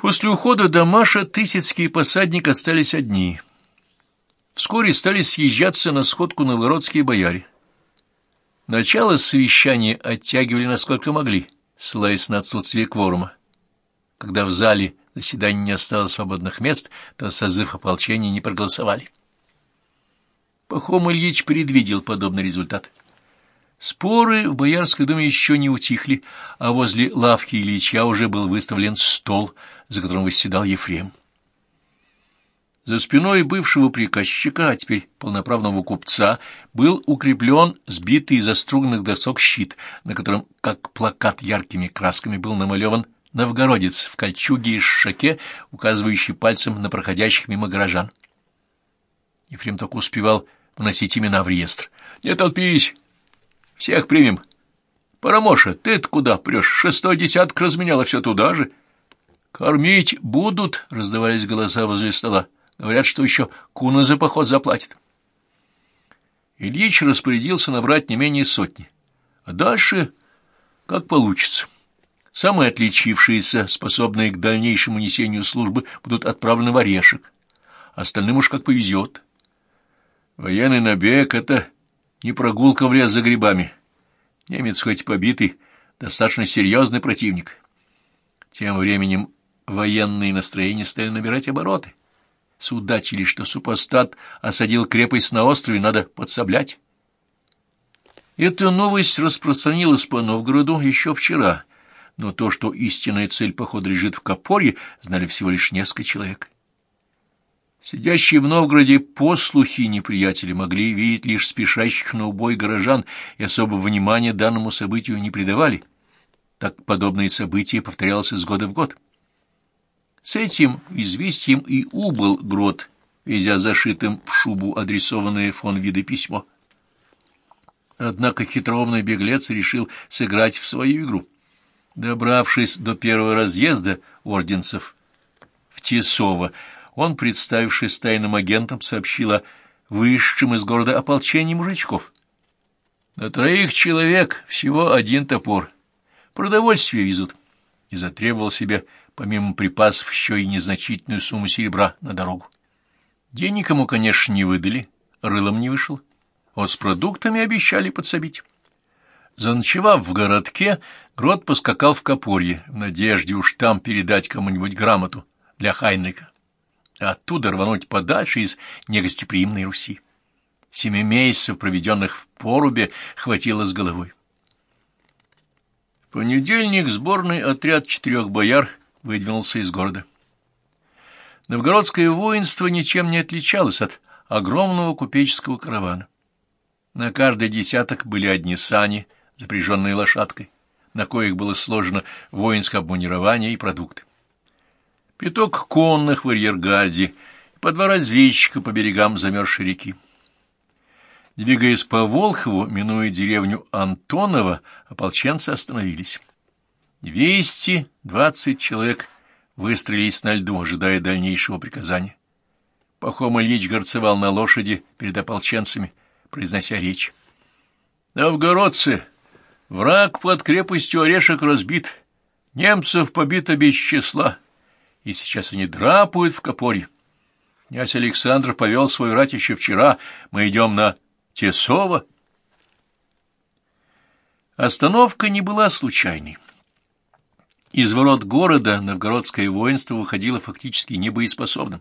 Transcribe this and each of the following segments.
После ухода Дамаша Тысяцкий посадник остались одни. Вскоре стали съезжаться на сходку новгородские бояре. Начало совещания оттягивали насколько могли, ссылаясь на отсутствие кворума. Когда в зале заседания не осталось свободных мест, то созыв ополчения не проголосовали. Пахом Ильич предвидел подобный результат. Споры в Боярской думе еще не утихли, а возле лавки Ильича уже был выставлен стол, за которым восседал Ефрем. За спиной бывшего приказчика, а теперь полноправного купца, был укреплен сбитый из оструганных досок щит, на котором, как плакат яркими красками, был намалеван новгородец в кольчуге и шаке, указывающий пальцем на проходящих мимо горожан. Ефрем только успевал вносить имена в реестр. «Не толпись! Всех примем. Парамоша, ты-то куда прешь? Шестой десяток разменяла все туда же. Кормить будут, раздавались голоса возле стола. Говорят, что еще куна за поход заплатит. Ильич распорядился набрать не менее сотни. А дальше как получится. Самые отличившиеся, способные к дальнейшему несению службы, будут отправлены в Орешек. Остальным уж как повезет. Военный набег — это не прогулка в лес за грибами. Немец хоть побитый, достаточно серьезный противник. Тем временем военные настроения стали набирать обороты. Судачили, что супостат осадил крепость на острове, надо подсоблять. Эта новость распространилась по Новгороду еще вчера, но то, что истинная цель похода лежит в Копорье, знали всего лишь несколько человек. Сидящие в Новгороде послухи неприятели могли видеть лишь спешащих на убой горожан и особого внимания данному событию не придавали. Так подобные события повторялось из года в год. С этим известием и убыл Грот, везя зашитым в шубу адресованное фон виды письмо. Однако хитроумный беглец решил сыграть в свою игру. Добравшись до первого разъезда орденцев в Тесово, он, представившись тайным агентом, сообщил о высшем из города ополчении мужичков. На троих человек всего один топор. Продовольствие везут. И затребовал себе, помимо припасов, еще и незначительную сумму серебра на дорогу. Денег ему, конечно, не выдали, рылом не вышел. Вот с продуктами обещали подсобить. Заночевав в городке, Грот поскакал в Копорье, в надежде уж там передать кому-нибудь грамоту для Хайнрика а оттуда рвануть подальше из негостеприимной Руси. Семи месяцев, проведенных в порубе, хватило с головой. В понедельник сборный отряд четырех бояр выдвинулся из города. Новгородское воинство ничем не отличалось от огромного купеческого каравана. На каждый десяток были одни сани, запряженные лошадкой, на коих было сложено воинское обмунирование и продукты пяток конных в арьергарде, по два разведчика по берегам замерзшей реки. Двигаясь по Волхову, минуя деревню Антонова, ополченцы остановились. Двести двадцать человек выстроились на льду, ожидая дальнейшего приказания. Пахом Ильич горцевал на лошади перед ополченцами, произнося речь. «Новгородцы, враг под крепостью Орешек разбит, немцев побито без числа» и сейчас они драпают в Копорье. Князь Александр повел свою рать еще вчера. Мы идем на Тесово. Остановка не была случайной. Из ворот города новгородское воинство выходило фактически небоеспособным,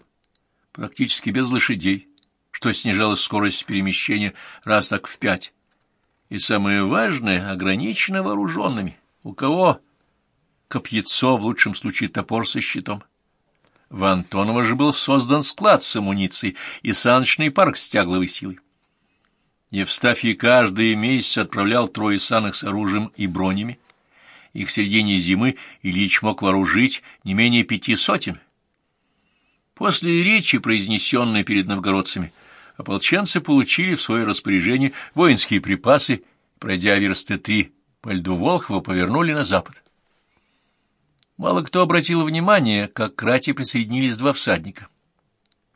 практически без лошадей, что снижало скорость перемещения раз так в пять. И самое важное — ограничено вооруженными. У кого копьецо, в лучшем случае топор со щитом. В Антоново же был создан склад с амуницией и саночный парк с тягловой силой. Евстафий каждый месяц отправлял трое санок с оружием и бронями. Их в середине зимы Ильич мог вооружить не менее пяти сотен. После речи, произнесенной перед новгородцами, ополченцы получили в свое распоряжение воинские припасы, пройдя версты три по льду Волхова, повернули на запад. Мало кто обратил внимание, как к рати присоединились два всадника.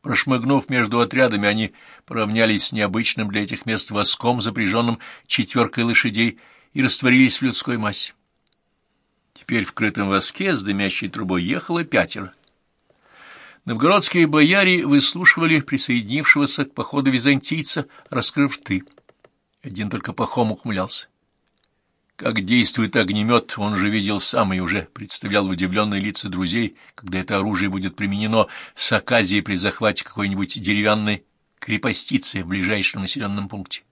Прошмыгнув между отрядами, они поравнялись с необычным для этих мест воском, запряженным четверкой лошадей, и растворились в людской массе. Теперь в крытом воске с дымящей трубой ехало пятеро. Новгородские бояре выслушивали присоединившегося к походу византийца, раскрыв рты. Один только Пахом ухмылялся. Как действует огнемет, он же видел сам и уже представлял удивленные лица друзей, когда это оружие будет применено с оказией при захвате какой-нибудь деревянной крепостицы в ближайшем населенном пункте.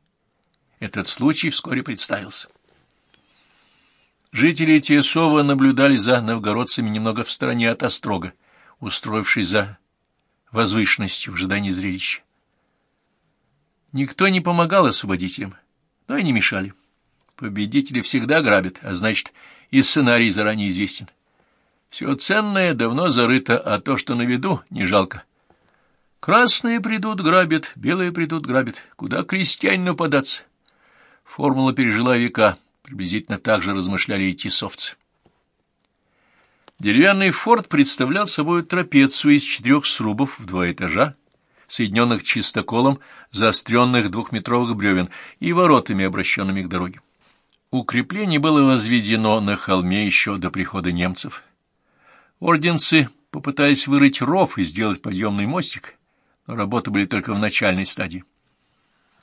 Этот случай вскоре представился. Жители Тесова наблюдали за новгородцами немного в стороне от Острога, устроившись за возвышенностью в ожидании зрелища. Никто не помогал освободителям, но и не мешали. Победители всегда грабят, а значит, и сценарий заранее известен. Все ценное давно зарыто, а то, что на виду, не жалко. Красные придут, грабят, белые придут, грабят. Куда крестьянину податься? Формула пережила века. Приблизительно так же размышляли и тесовцы. Деревянный форт представлял собой трапецию из четырех срубов в два этажа, соединенных чистоколом заостренных двухметровых бревен и воротами, обращенными к дороге. Укрепление было возведено на холме еще до прихода немцев. Орденцы попытались вырыть ров и сделать подъемный мостик, но работы были только в начальной стадии.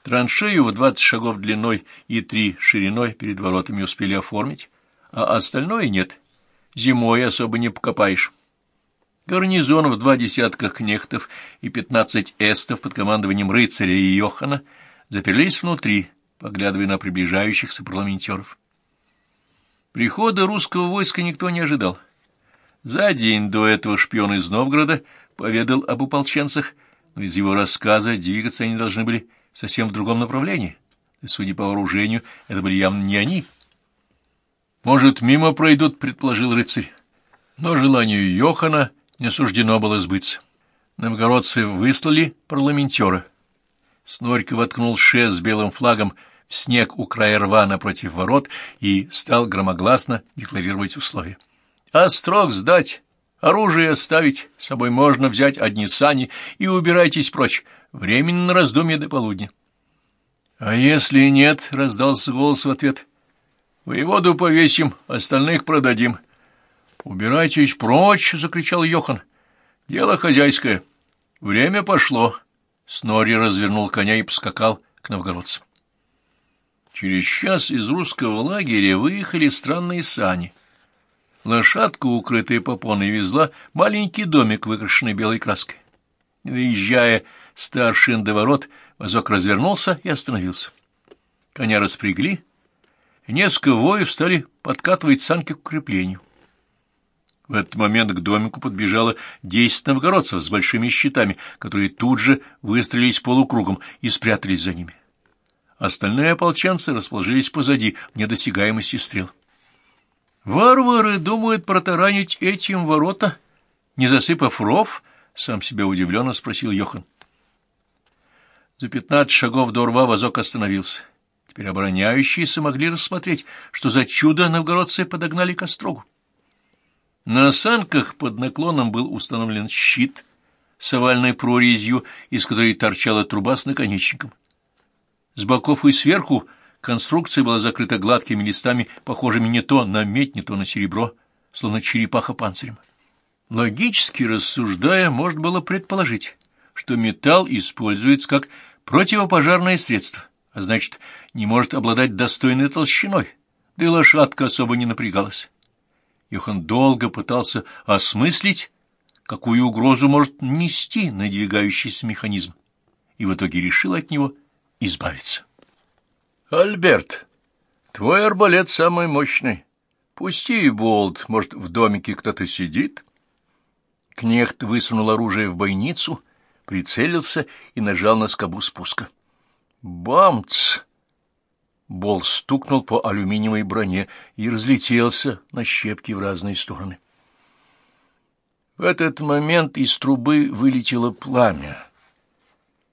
Траншею в двадцать шагов длиной и три шириной перед воротами успели оформить, а остальное нет. Зимой особо не покопаешь. Гарнизон в два десятка кнехтов и пятнадцать эстов под командованием рыцаря и Йохана заперлись внутри, поглядывая на приближающихся парламентеров. Прихода русского войска никто не ожидал. За день до этого шпион из Новгорода поведал об ополченцах, но из его рассказа двигаться они должны были совсем в другом направлении. И, судя по вооружению, это были явно не они. «Может, мимо пройдут», — предположил рыцарь. Но желанию Йохана не суждено было сбыться. Новгородцы выслали парламентера. Снорька воткнул шест с белым флагом в снег у края рва напротив ворот и стал громогласно декларировать условия. «Острог сдать, оружие оставить, с собой можно взять одни сани и убирайтесь прочь, временно на раздумье до полудня». «А если нет?» — раздался голос в ответ. «Воеводу повесим, остальных продадим». «Убирайтесь прочь!» — закричал Йохан. «Дело хозяйское. Время пошло». Снори развернул коня и поскакал к новгородцам. Через час из русского лагеря выехали странные сани. Лошадка, укрытая попоной, везла маленький домик, выкрашенный белой краской. Выезжая старшин до ворот, возок развернулся и остановился. Коня распрягли, и несколько воев стали подкатывать санки к укреплению. В этот момент к домику подбежало десять новгородцев с большими щитами, которые тут же выстрелились полукругом и спрятались за ними. Остальные ополченцы расположились позади, в недосягаемости стрел. «Варвары думают протаранить этим ворота, не засыпав ров?» — сам себя удивленно спросил Йохан. За пятнадцать шагов до рва вазок остановился. Теперь обороняющиеся могли рассмотреть, что за чудо новгородцы подогнали к острогу. На санках под наклоном был установлен щит с овальной прорезью, из которой торчала труба с наконечником. С боков и сверху конструкция была закрыта гладкими листами, похожими не то на медь, не то на серебро, словно черепаха панцирем. Логически рассуждая, можно было предположить, что металл используется как противопожарное средство, а значит, не может обладать достойной толщиной, да и лошадка особо не напрягалась. Йохан долго пытался осмыслить, какую угрозу может нести надвигающийся механизм, и в итоге решил от него избавиться. «Альберт, твой арбалет самый мощный. Пусти и болт, может, в домике кто-то сидит?» Кнехт высунул оружие в бойницу, прицелился и нажал на скобу спуска. «Бамц!» Бол стукнул по алюминиевой броне и разлетелся на щепки в разные стороны. В этот момент из трубы вылетело пламя.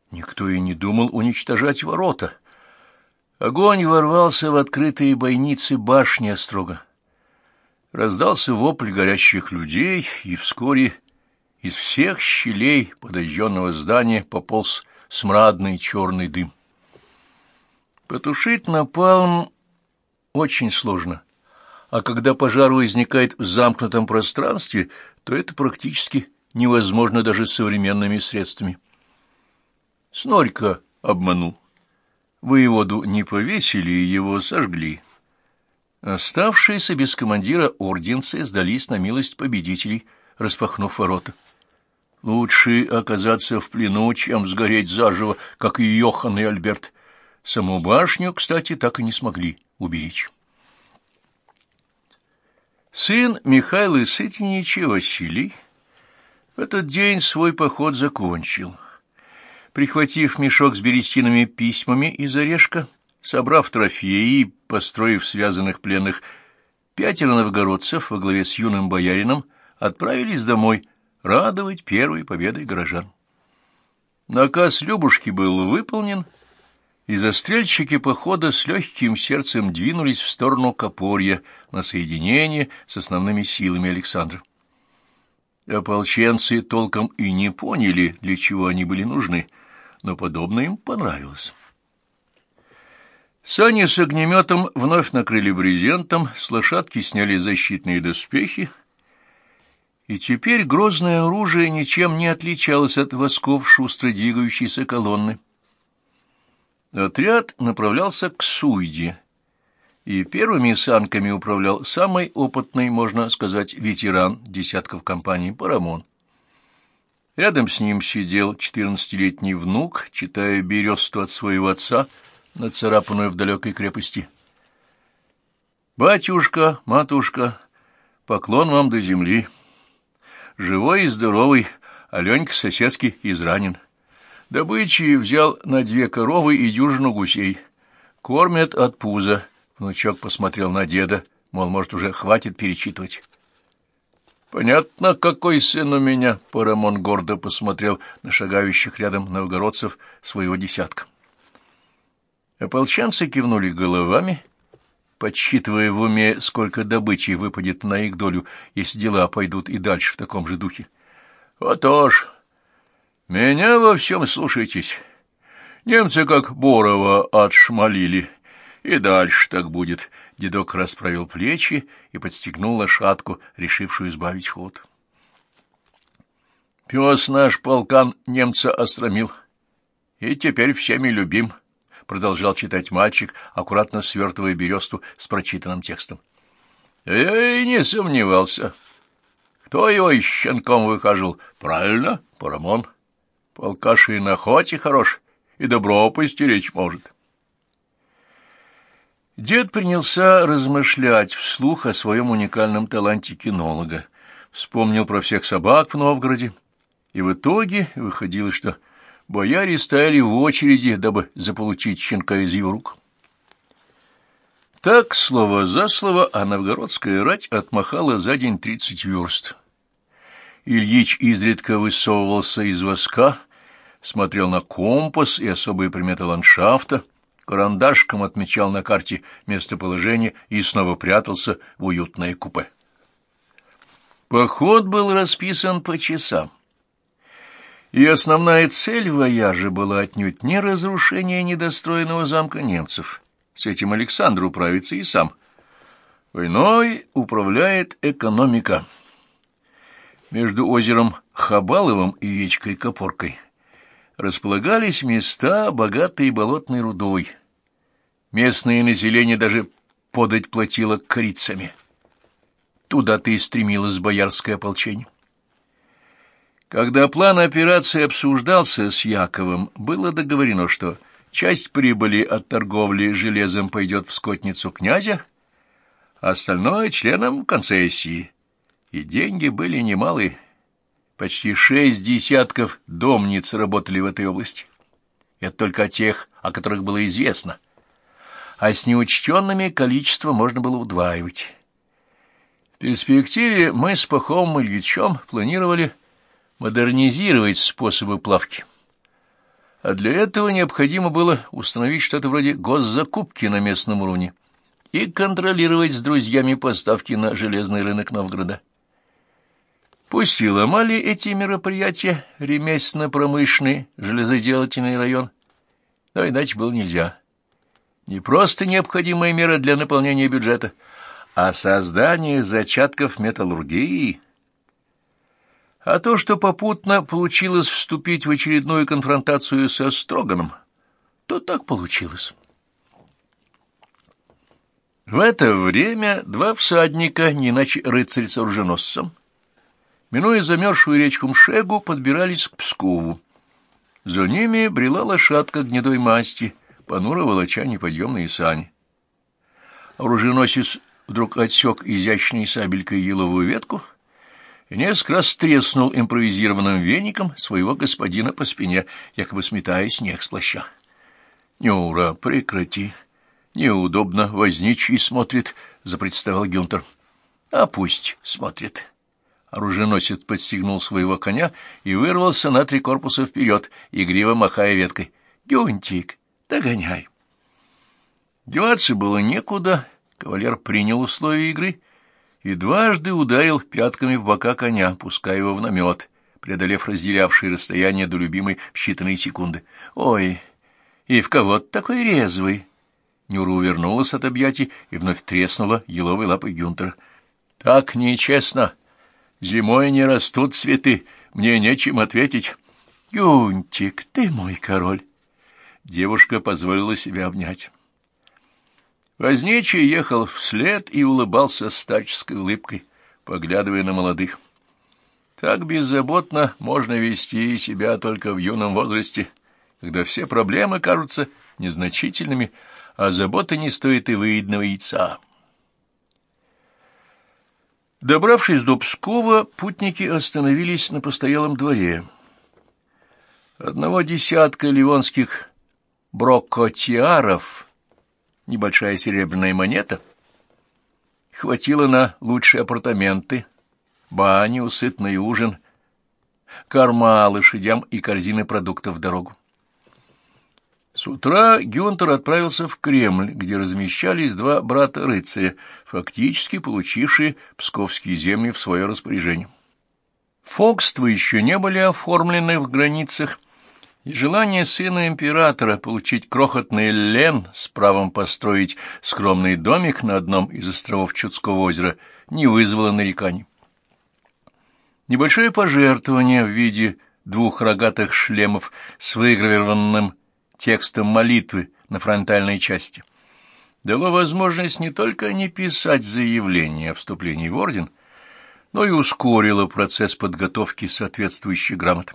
Никто и не думал уничтожать ворота. Огонь ворвался в открытые бойницы башни Острога. Раздался вопль горящих людей, и вскоре из всех щелей подожженного здания пополз смрадный черный дым. Потушить напалм очень сложно, а когда пожар возникает в замкнутом пространстве, то это практически невозможно даже современными средствами. Снорька обманул. Воеводу не повесили, его сожгли. Оставшиеся без командира орденцы сдались на милость победителей, распахнув ворота. Лучше оказаться в плену, чем сгореть заживо, как и Йохан и Альберт. Саму башню, кстати, так и не смогли уберечь. Сын Михаила Сытинича Василий в этот день свой поход закончил. Прихватив мешок с берестиными письмами из орешка, собрав трофеи и построив связанных пленных, пятеро новгородцев во главе с юным боярином отправились домой радовать первой победой горожан. Наказ Любушки был выполнен, и застрельщики похода с легким сердцем двинулись в сторону Копорья на соединение с основными силами Александра. Ополченцы толком и не поняли, для чего они были нужны, но подобное им понравилось. Сани с огнеметом вновь накрыли брезентом, с лошадки сняли защитные доспехи, и теперь грозное оружие ничем не отличалось от восков шустро двигающейся колонны. Отряд направлялся к Суйде, и первыми санками управлял самый опытный, можно сказать, ветеран десятков компаний Парамон. Рядом с ним сидел четырнадцатилетний внук, читая бересту от своего отца, нацарапанную в далекой крепости. «Батюшка, матушка, поклон вам до земли. Живой и здоровый, Аленька соседский изранен. Добычи взял на две коровы и дюжину гусей. Кормят от пуза. Внучок посмотрел на деда, мол, может, уже хватит перечитывать. «Понятно, какой сын у меня!» — Парамон гордо посмотрел на шагающих рядом новгородцев своего десятка. Ополченцы кивнули головами, подсчитывая в уме, сколько добычи выпадет на их долю, если дела пойдут и дальше в таком же духе. «Вот уж!» Меня во всем слушайтесь. Немцы как Борова отшмалили. И дальше так будет. Дедок расправил плечи и подстегнул лошадку, решившую избавить ход. Пес наш полкан немца осрамил. И теперь всеми любим, — продолжал читать мальчик, аккуратно свертывая бересту с прочитанным текстом. Я и не сомневался. Кто его щенком выхаживал? Правильно, Парамон. Полкаш и на охоте хорош, и добро постеречь может. Дед принялся размышлять вслух о своем уникальном таланте кинолога, вспомнил про всех собак в Новгороде, и в итоге выходило, что бояре стояли в очереди, дабы заполучить щенка из его рук. Так, слово за слово, а новгородская рать отмахала за день тридцать верст. Ильич изредка высовывался из воска, смотрел на компас и особые приметы ландшафта, карандашком отмечал на карте местоположение и снова прятался в уютное купе. Поход был расписан по часам. И основная цель вояжа была отнюдь не разрушение недостроенного замка немцев. С этим Александр управится и сам. Войной управляет экономика между озером Хабаловым и речкой Копоркой располагались места, богатые болотной рудой. Местное население даже подать платило корицами. Туда-то и стремилось боярское ополчение. Когда план операции обсуждался с Яковом, было договорено, что часть прибыли от торговли железом пойдет в скотницу князя, а остальное — членам концессии, и деньги были немалые. Почти шесть десятков домниц работали в этой области. Это только о тех, о которых было известно. А с неучтенными количество можно было удваивать. В перспективе мы с Пахомом Ильичом планировали модернизировать способы плавки. А для этого необходимо было установить что-то вроде госзакупки на местном уровне и контролировать с друзьями поставки на железный рынок Новгорода. Пусть и ломали эти мероприятия ремесленно-промышленный, железоделательный район, но иначе было нельзя. Не просто необходимая мера для наполнения бюджета, о создании зачатков металлургии. А то, что попутно получилось вступить в очередную конфронтацию со Строганом, то так получилось. В это время два всадника, не иначе рыцарь с оруженосцем, минуя замерзшую речку Мшегу, подбирались к Пскову. За ними брела лошадка гнедой масти, понуро волоча неподъемные сани. Оруженосец вдруг отсек изящной сабелькой еловую ветку и несколько раз треснул импровизированным веником своего господина по спине, якобы сметая снег с плаща. — Нюра, прекрати! Неудобно, возничий смотрит, — запредставил Гюнтер. — А пусть смотрит. Оруженосец подстегнул своего коня и вырвался на три корпуса вперед, игриво махая веткой. — Гюнтик, догоняй! Деваться было некуда, Кавалер принял условия игры и дважды ударил пятками в бока коня, пуская его в намет, преодолев разделявшие расстояние до любимой в считанные секунды. «Ой, и в кого ты такой резвый?» Нюра увернулась от объятий и вновь треснула еловой лапой Гюнтера. «Так нечестно. Зимой не растут цветы, мне нечем ответить». «Гюнтик, ты мой король!» Девушка позволила себя обнять. Возничий ехал вслед и улыбался старческой улыбкой, поглядывая на молодых. Так беззаботно можно вести себя только в юном возрасте, когда все проблемы кажутся незначительными, а забота не стоит и выедного яйца. Добравшись до Пскова, путники остановились на постоялом дворе. Одного десятка ливонских брокотиаров — небольшая серебряная монета. Хватило на лучшие апартаменты, баню, сытный ужин, корма лошадям и корзины продуктов в дорогу. С утра Гюнтер отправился в Кремль, где размещались два брата-рыцаря, фактически получившие псковские земли в свое распоряжение. Фокства еще не были оформлены в границах и желание сына императора получить крохотный лен с правом построить скромный домик на одном из островов Чудского озера не вызвало нареканий. Небольшое пожертвование в виде двух рогатых шлемов с выгравированным текстом молитвы на фронтальной части дало возможность не только не писать заявление о вступлении в орден, но и ускорило процесс подготовки соответствующих грамот.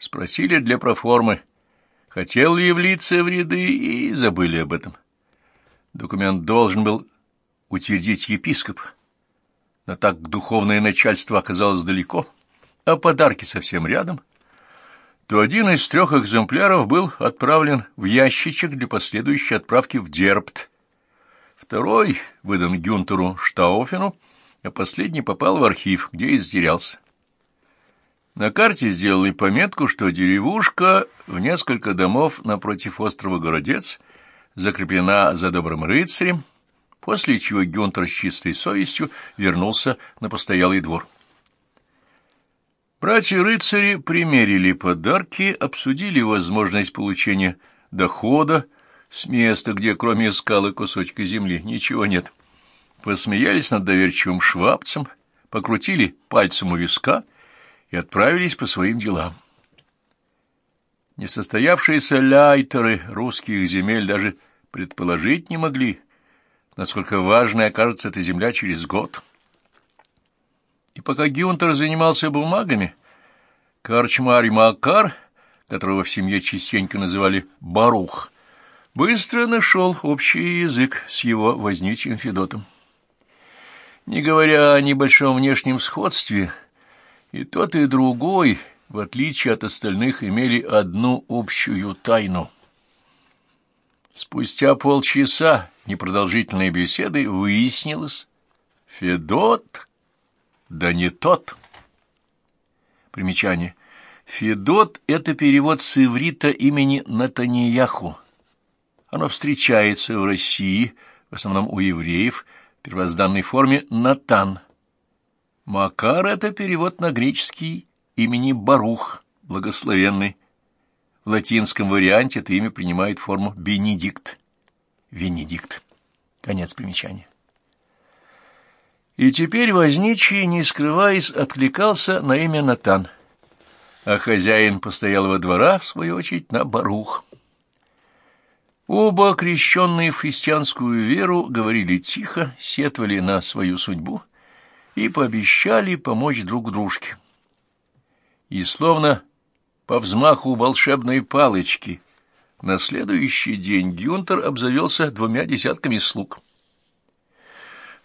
Спросили для проформы, хотел ли явиться в ряды, и забыли об этом. Документ должен был утвердить епископ, но так духовное начальство оказалось далеко, а подарки совсем рядом, то один из трех экземпляров был отправлен в ящичек для последующей отправки в Дербт. Второй выдан Гюнтеру Штауфену, а последний попал в архив, где и затерялся. На карте сделали пометку, что деревушка в несколько домов напротив острова Городец закреплена за добрым рыцарем, после чего Гюнтер с чистой совестью вернулся на постоялый двор. Братья-рыцари примерили подарки, обсудили возможность получения дохода с места, где кроме скалы кусочка земли ничего нет. Посмеялись над доверчивым швабцем, покрутили пальцем у виска — и отправились по своим делам. Несостоявшиеся ляйтеры русских земель даже предположить не могли, насколько важной окажется эта земля через год. И пока Гюнтер занимался бумагами, Карчмарь Макар, которого в семье частенько называли Барух, быстро нашел общий язык с его возничьим Федотом. Не говоря о небольшом внешнем сходстве, и тот, и другой, в отличие от остальных, имели одну общую тайну. Спустя полчаса непродолжительной беседы выяснилось, Федот, да не тот. Примечание. Федот — это перевод с иврита имени Натанияху. Оно встречается в России, в основном у евреев, в первозданной форме «Натан». Макар — это перевод на греческий имени Барух, благословенный. В латинском варианте это имя принимает форму Бенедикт. Венедикт. Конец примечания. И теперь возничий, не скрываясь, откликался на имя Натан, а хозяин постоялого двора, в свою очередь, на Барух. Оба, крещенные в христианскую веру, говорили тихо, сетовали на свою судьбу и пообещали помочь друг дружке. И словно по взмаху волшебной палочки на следующий день Гюнтер обзавелся двумя десятками слуг.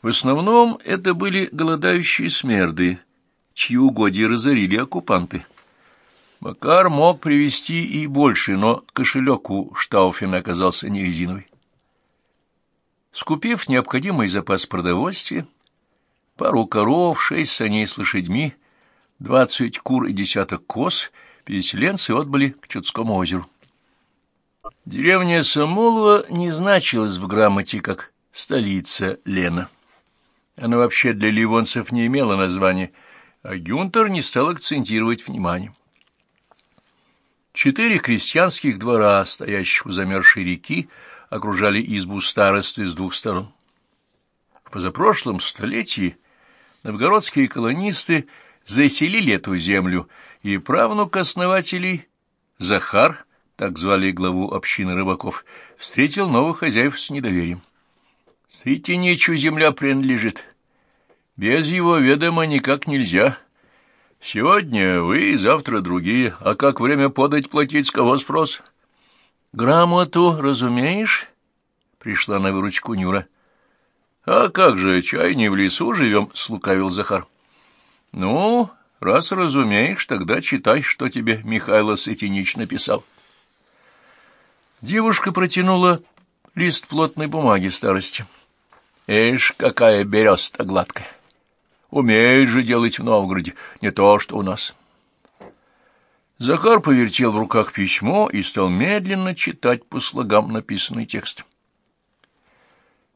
В основном это были голодающие смерды, чьи угодья разорили оккупанты. Макар мог привезти и больше, но кошелек у Штауфена оказался не резиновый. Скупив необходимый запас продовольствия, пару коров, шесть саней с лошадьми, двадцать кур и десяток коз, переселенцы отбыли к Чудскому озеру. Деревня Самолова не значилась в грамоте как столица Лена. Она вообще для ливонцев не имела названия, а Гюнтер не стал акцентировать внимание. Четыре крестьянских двора, стоящих у замерзшей реки, окружали избу старосты с двух сторон. В позапрошлом столетии новгородские колонисты заселили эту землю, и правнук основателей Захар, так звали главу общины рыбаков, встретил новых хозяев с недоверием. Сытиничу земля принадлежит. Без его ведома никак нельзя. Сегодня вы, завтра другие. А как время подать платить, с кого спрос? Грамоту, разумеешь? Пришла на выручку Нюра. А как же, чай не в лесу живем, слукавил Захар. Ну, раз разумеешь, тогда читай, что тебе Михайло Сытинич написал. Девушка протянула лист плотной бумаги старости. Эш, какая береста гладкая! Умеет же делать в Новгороде, не то что у нас. Захар повертел в руках письмо и стал медленно читать по слогам написанный текст.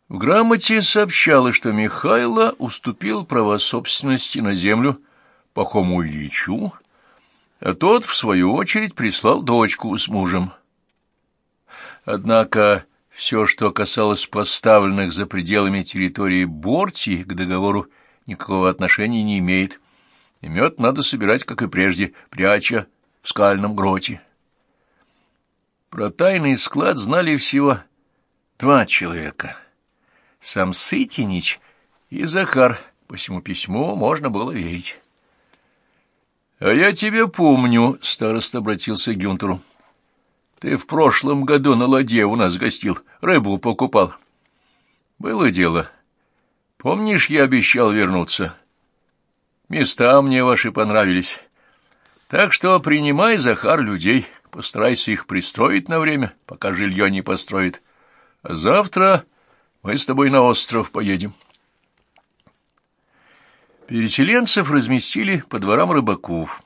В грамоте сообщалось, что Михайло уступил права собственности на землю Пахому Ильичу, а тот, в свою очередь, прислал дочку с мужем. Однако все, что касалось поставленных за пределами территории Борти к договору никакого отношения не имеет, и мед надо собирать, как и прежде, пряча в скальном гроте. Про тайный склад знали всего два человека. Сам Сытинич и Захар, по всему письму можно было верить. — А я тебя помню, — староста обратился к Гюнтеру. — Ты в прошлом году на ладье у нас гостил, рыбу покупал. — Было дело. — Помнишь, я обещал вернуться? Места мне ваши понравились. Так что принимай, Захар, людей, постарайся их пристроить на время, пока жилье не построит. А завтра мы с тобой на остров поедем. Переселенцев разместили по дворам рыбаков.